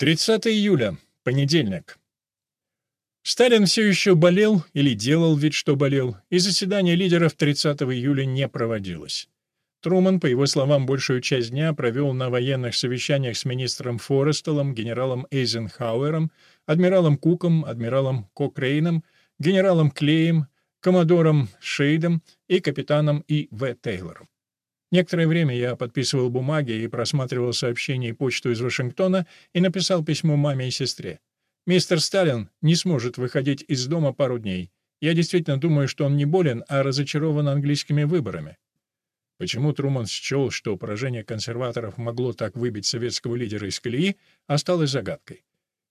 30 июля, понедельник. Сталин все еще болел или делал вид, что болел, и заседание лидеров 30 июля не проводилось. Труман, по его словам, большую часть дня провел на военных совещаниях с министром Форестелом, генералом Эйзенхауэром, адмиралом Куком, адмиралом Кокрейном, генералом Клеем, коммодором Шейдом и капитаном И. В. Тейлором. Некоторое время я подписывал бумаги и просматривал сообщения и почту из Вашингтона и написал письмо маме и сестре. «Мистер Сталин не сможет выходить из дома пару дней. Я действительно думаю, что он не болен, а разочарован английскими выборами». Почему Труман счел, что поражение консерваторов могло так выбить советского лидера из колеи, осталось загадкой.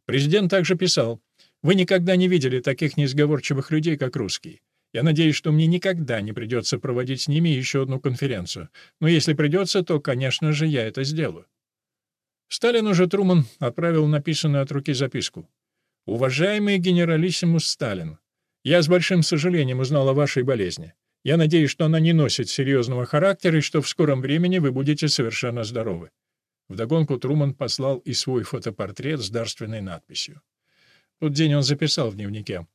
Президент также писал, «Вы никогда не видели таких несговорчивых людей, как русские. Я надеюсь, что мне никогда не придется проводить с ними еще одну конференцию. Но если придется, то, конечно же, я это сделаю. Сталин уже Труман отправил написанную от руки записку. «Уважаемый генералиссимус Сталин, я с большим сожалением узнал о вашей болезни. Я надеюсь, что она не носит серьезного характера и что в скором времени вы будете совершенно здоровы». Вдогонку Труман послал и свой фотопортрет с дарственной надписью. Тот день он записал в дневнике.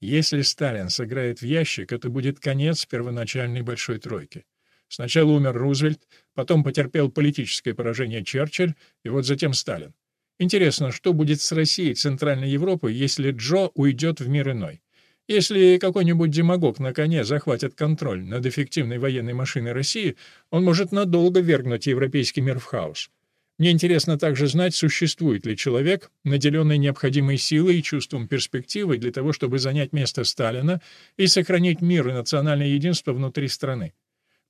Если Сталин сыграет в ящик, это будет конец первоначальной большой тройки. Сначала умер Рузвельт, потом потерпел политическое поражение Черчилль, и вот затем Сталин. Интересно, что будет с Россией и Центральной Европой, если Джо уйдет в мир иной? Если какой-нибудь демагог на коне захватит контроль над эффективной военной машиной России, он может надолго вергнуть европейский мир в хаос. Мне интересно также знать, существует ли человек, наделенный необходимой силой и чувством перспективы для того, чтобы занять место Сталина и сохранить мир и национальное единство внутри страны.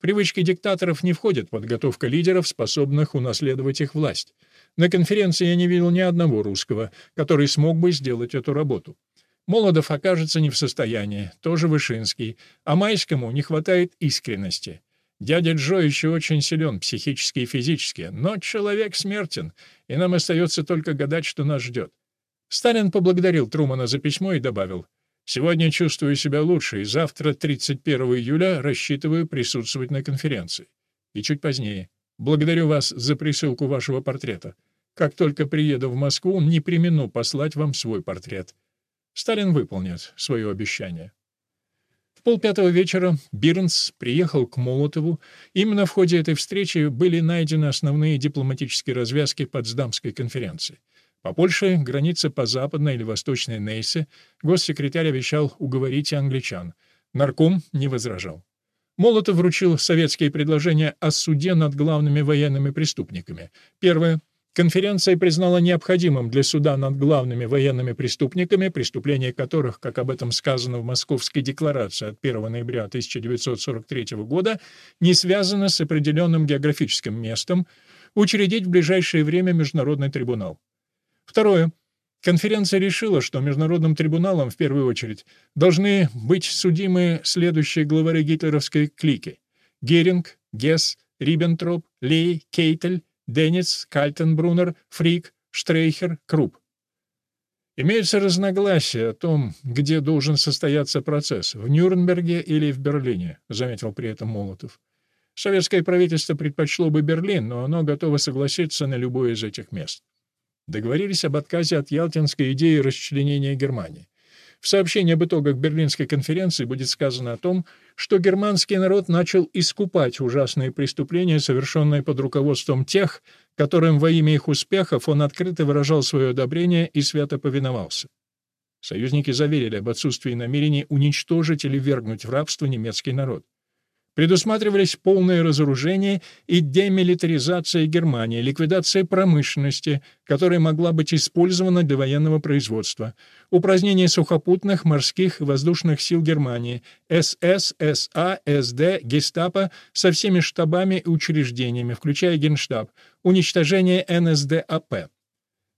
Привычки диктаторов не входят в подготовка лидеров, способных унаследовать их власть. На конференции я не видел ни одного русского, который смог бы сделать эту работу. Молодов окажется не в состоянии, тоже Вышинский, а Майскому не хватает искренности. Дядя Джо еще очень силен, психически и физически, но человек смертен, и нам остается только гадать, что нас ждет. Сталин поблагодарил Трумана за письмо и добавил, «Сегодня чувствую себя лучше, и завтра, 31 июля, рассчитываю присутствовать на конференции». И чуть позднее, «Благодарю вас за присылку вашего портрета. Как только приеду в Москву, не примену послать вам свой портрет». Сталин выполнит свое обещание. В полпятого вечера Бирнс приехал к Молотову. Именно в ходе этой встречи были найдены основные дипломатические развязки Потсдамской конференции. По Польше, границе по западной или восточной Нейсе, госсекретарь обещал уговорить англичан. Нарком не возражал. Молотов вручил советские предложения о суде над главными военными преступниками. Первое Конференция признала необходимым для суда над главными военными преступниками, преступления которых, как об этом сказано в Московской декларации от 1 ноября 1943 года, не связано с определенным географическим местом, учредить в ближайшее время Международный трибунал. Второе. Конференция решила, что Международным трибуналом в первую очередь должны быть судимы следующие главари гитлеровской клики — Геринг, Гесс, Риббентроп, Лей, Кейтель, Денниц, Кальтенбруннер, Фрик, Штрейхер, Круп. Имеются разногласия о том, где должен состояться процесс, в Нюрнберге или в Берлине, заметил при этом Молотов. Советское правительство предпочло бы Берлин, но оно готово согласиться на любое из этих мест. Договорились об отказе от ялтинской идеи расчленения Германии. В сообщении об итогах Берлинской конференции будет сказано о том, что германский народ начал искупать ужасные преступления, совершенные под руководством тех, которым во имя их успехов он открыто выражал свое одобрение и свято повиновался. Союзники заверили об отсутствии намерений уничтожить или вергнуть в рабство немецкий народ. Предусматривались полное разоружение и демилитаризация Германии, ликвидация промышленности, которая могла быть использована для военного производства, упразднение сухопутных, морских и воздушных сил Германии, СС, СА, СД, Гестапо со всеми штабами и учреждениями, включая Генштаб, уничтожение НСДАП.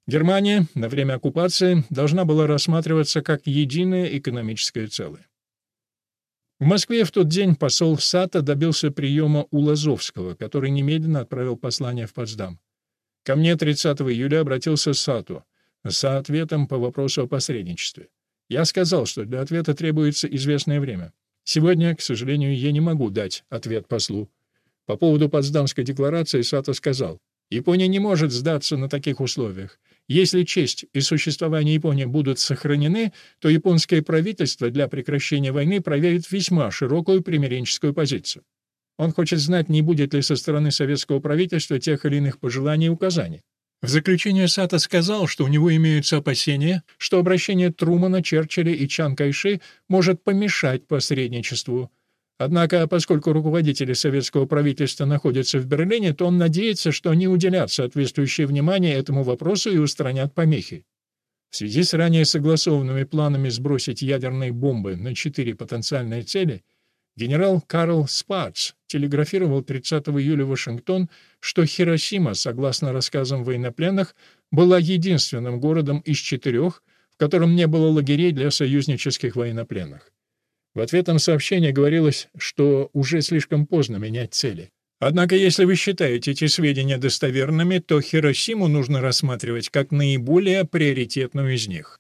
Германия на время оккупации должна была рассматриваться как единое экономическое целое. В Москве в тот день посол Сата добился приема у Лазовского, который немедленно отправил послание в Потсдам. Ко мне 30 июля обратился Сату с ответом по вопросу о посредничестве. Я сказал, что для ответа требуется известное время. Сегодня, к сожалению, я не могу дать ответ послу. По поводу Потсдамской декларации Сато сказал, Япония не может сдаться на таких условиях. Если честь и существование Японии будут сохранены, то японское правительство для прекращения войны проявит весьма широкую примиренческую позицию. Он хочет знать, не будет ли со стороны советского правительства тех или иных пожеланий и указаний. В заключение Сата сказал, что у него имеются опасения, что обращение Трумана, Черчилля и Чан Кайши может помешать посредничеству. Однако, поскольку руководители советского правительства находятся в Берлине, то он надеется, что они уделят соответствующее внимание этому вопросу и устранят помехи. В связи с ранее согласованными планами сбросить ядерные бомбы на четыре потенциальные цели, Генерал Карл Спарц телеграфировал 30 июля Вашингтон, что Хиросима, согласно рассказам военнопленных, была единственным городом из четырех, в котором не было лагерей для союзнических военнопленных. В ответном сообщении говорилось, что уже слишком поздно менять цели. Однако, если вы считаете эти сведения достоверными, то Хиросиму нужно рассматривать как наиболее приоритетную из них.